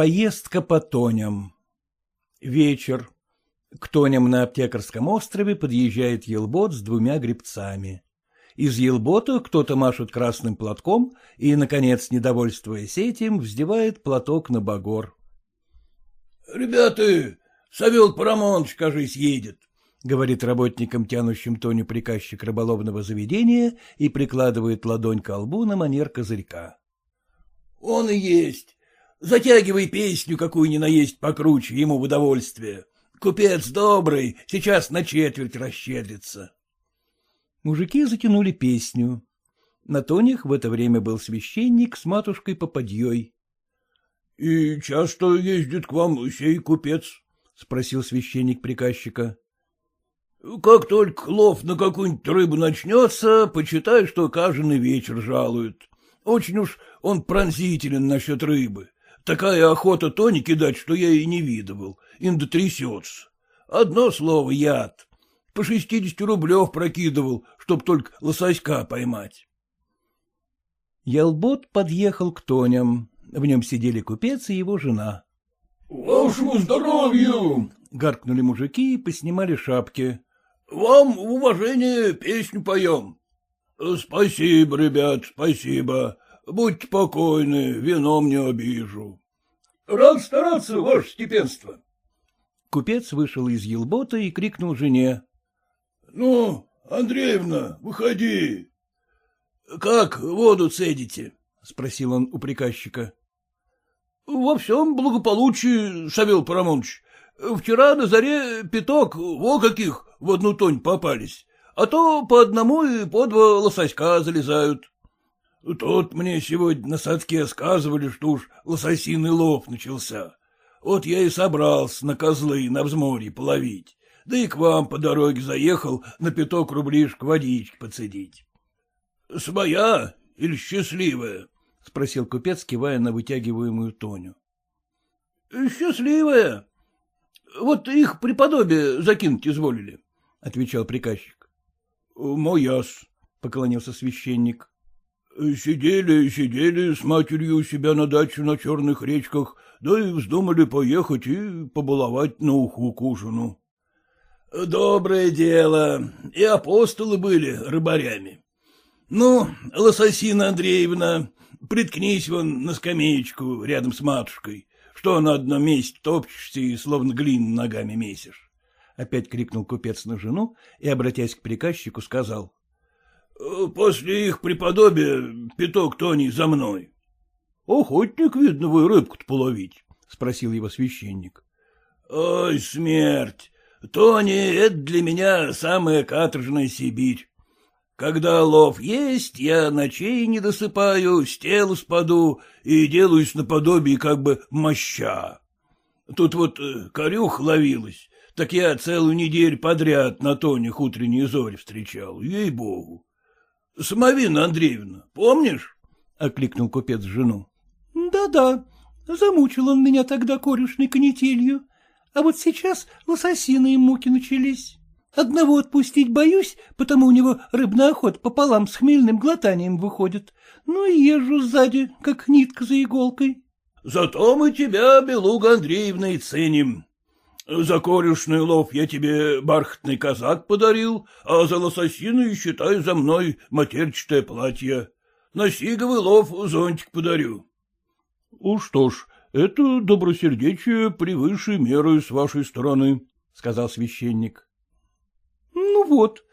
Поездка по Тоням. Вечер. К Тоням на Аптекарском острове подъезжает елбот с двумя гребцами. Из елбота кто-то машет красным платком и, наконец, недовольствуясь этим, вздевает платок на багор. — Ребята, Савел Парамонович, кажись, едет, — говорит работникам, тянущим Тоню приказчик рыболовного заведения и прикладывает ладонь к лбу на манер козырька. — Он и есть. Затягивай песню, какую ни наесть покруче, ему в удовольствие. Купец добрый, сейчас на четверть расщедрится. Мужики затянули песню. На тонях в это время был священник с матушкой Попадьей. — И часто ездит к вам сей купец? — спросил священник приказчика. — Как только лов на какую-нибудь рыбу начнется, почитай, что каждый вечер жалуют. Очень уж он пронзителен насчет рыбы. Такая охота тони кидать, что я и не видывал. Инда трясется. Одно слово — яд. По шестидесяти рублев прокидывал, чтоб только лососька поймать. Ялбот подъехал к Тоням. В нем сидели купец и его жена. — Вашему здоровью! — гаркнули мужики и поснимали шапки. — Вам в уважение песню поем. — Спасибо, ребят, спасибо. Будьте покойны, вином не обижу. — Рад стараться, ваше степенство. Купец вышел из елбота и крикнул жене. — Ну, Андреевна, выходи. — Как воду цедите? — спросил он у приказчика. — Во всем благополучии, Савел Парамонович. Вчера на заре пяток, во каких, в одну тонь попались, а то по одному и по два лососька залезают. Тут мне сегодня на садке сказывали, что уж лососиный лов начался. Вот я и собрался на козлы на взморье половить. Да и к вам по дороге заехал на пяток рублишек водички поцедить. — Своя или счастливая? — спросил купец, кивая на вытягиваемую Тоню. — Счастливая. Вот их преподобие закинуть изволили, — отвечал приказчик. — Мояс, — поклонился священник. Сидели, сидели с матерью у себя на даче на черных речках, да и вздумали поехать и побаловать на уху к ужину. Доброе дело, и апостолы были рыбарями. Ну, Лососина Андреевна, приткнись вон на скамеечку рядом с матушкой, что на одном месте топчешься и словно глину ногами месишь. Опять крикнул купец на жену и, обратясь к приказчику, сказал —— После их преподобия пяток Тони за мной. — Охотник, видно, вы рыбку-то половить, — спросил его священник. — Ой, смерть! Тони — это для меня самая каторжная Сибирь. Когда лов есть, я ночей не досыпаю, с тела спаду и делаюсь наподобие как бы моща. Тут вот э, корюх ловилась, так я целую неделю подряд на тонях утренние зори встречал, ей-богу. — Самовина Андреевна, помнишь? — окликнул купец жену. Да — Да-да, замучил он меня тогда корюшной канителью, а вот сейчас лососиные муки начались. Одного отпустить боюсь, потому у него рыбный охот пополам с хмельным глотанием выходит. Ну и езжу сзади, как нитка за иголкой. — Зато мы тебя, Белуга Андреевна, и ценим. За корюшный лов я тебе бархатный казак подарил, а за лососиную, считай, за мной матерчатое платье. На сиговый лов зонтик подарю. — Что ж, это добросердечие превыше меры с вашей стороны, — сказал священник. — Ну вот,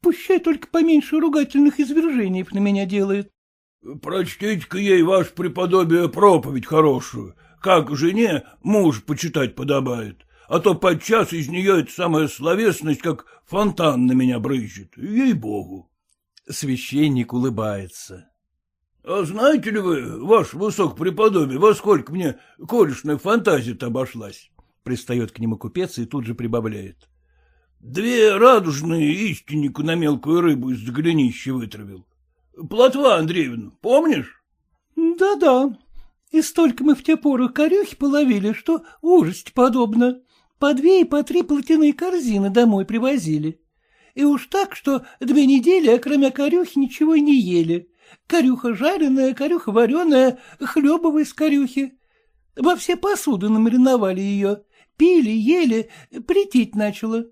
пущай только поменьше ругательных извержений на меня делает. — Прочтите-ка ей, ваше преподобие, проповедь хорошую, как жене муж почитать подобает а то подчас из нее эта самая словесность, как фонтан на меня брызжет, ей-богу. Священник улыбается. — А знаете ли вы, ваш высокопреподобие, во сколько мне корешная фантазия-то обошлась? Пристает к нему купец и тут же прибавляет. — Две радужные истиннику на мелкую рыбу из голенища вытравил. Плотва, Андреевна, помнишь? Да — Да-да, и столько мы в те поры корюхи половили, что ужасть подобно. По две и по три платяные корзины домой привозили. И уж так, что две недели, а кроме корюхи, ничего не ели. Корюха жареная, корюха вареная, хлебовая из корюхи. Во все посуды намариновали ее, пили, ели, притить начало.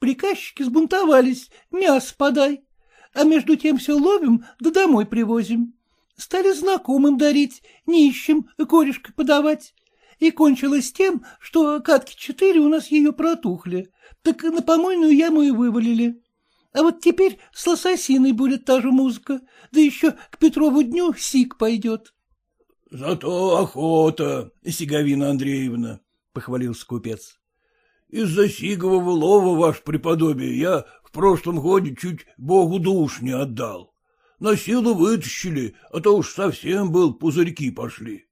Приказчики сбунтовались, мясо подай. А между тем все ловим, да домой привозим. Стали знакомым дарить, нищим корешкой подавать. И кончилось тем, что катки четыре у нас ее протухли, так на помойную яму и вывалили. А вот теперь с лососиной будет та же музыка, да еще к Петрову дню сик пойдет. — Зато охота, Сиговина Андреевна, — похвалился купец. — Из-за сигового лова, ваше преподобие, я в прошлом годе чуть богу душ не отдал. На силу вытащили, а то уж совсем был, пузырьки пошли. —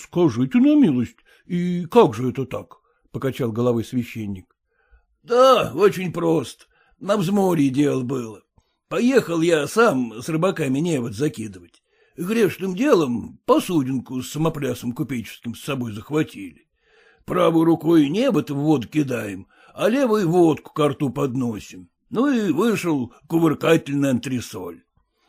Скажите на милость, и как же это так? — покачал головой священник. — Да, очень просто. На взморье дело было. Поехал я сам с рыбаками невод закидывать. Грешным делом посудинку с самоплясом купеческим с собой захватили. Правой рукой небо-то в воду кидаем, а левой водку к рту подносим. Ну и вышел кувыркательный антресоль.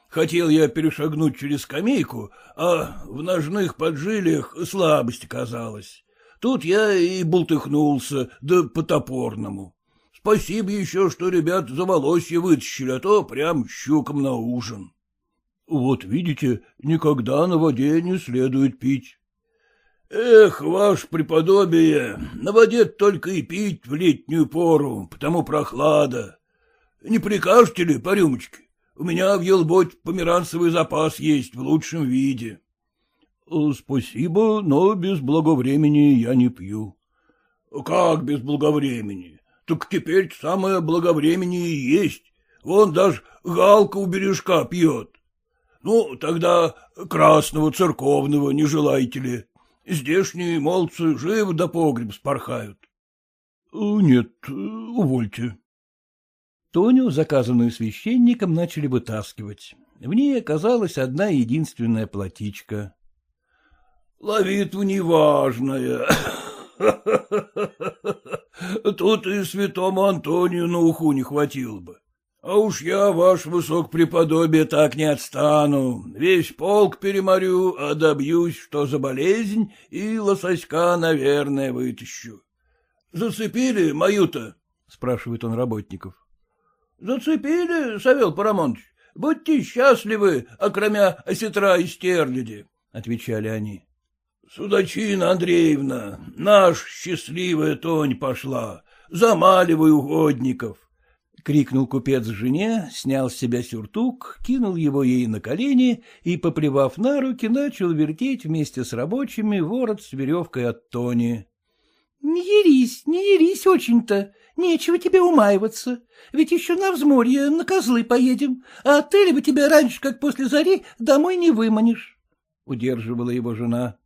Хотел я перешагнуть через скамейку, а в ножных поджилиях слабость казалась. Тут я и болтыхнулся, да по-топорному. Спасибо еще, что ребят за волосье вытащили, а то прям щуком на ужин. — Вот видите, никогда на воде не следует пить. — Эх, ваше преподобие, на воде только и пить в летнюю пору, потому прохлада. Не прикажете ли по рюмочке? У меня в елботе померанцевый запас есть в лучшем виде. — Спасибо, но без благовремени я не пью. — Как без благовремени? Так теперь самое благовремение и есть. Вон даже Галка у бережка пьет. Ну, тогда красного церковного не желаете ли? Здешние молодцы живо до погреб спорхают. — Нет, увольте. Тоню, заказанную священником, начали вытаскивать. В ней оказалась одна единственная платичка. — Ловитва неважная, Тут и святому Антонию на уху не хватило бы. А уж я, ваш высокопреподобие, так не отстану. Весь полк переморю, а добьюсь, что за болезнь, и лососька, наверное, вытащу. Зацепили мою-то? — спрашивает он работников. — Зацепили, Савел Парамонович. Будьте счастливы, окромя осетра и стерляди, — отвечали они. — Судачина Андреевна, наш счастливая тонь пошла, замаливай угодников. — крикнул купец жене, снял с себя сюртук, кинул его ей на колени и, поплевав на руки, начал вертеть вместе с рабочими ворот с веревкой от Тони. — Не ерись, не ерись очень-то, нечего тебе умаиваться, ведь еще на взморье на козлы поедем, а ты либо тебя раньше, как после зари, домой не выманишь, — удерживала его жена.